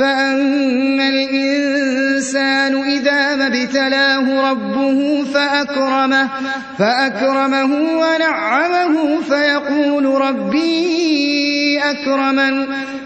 فَأَمَّا الْإِنسَانُ إِذَا مَا ابْتَلَاهُ رَبُّهُ فَأَكْرَمَهُ وَنَعَّمَهُ فَيَقُولُ رَبِّي أَكْرَمَنِ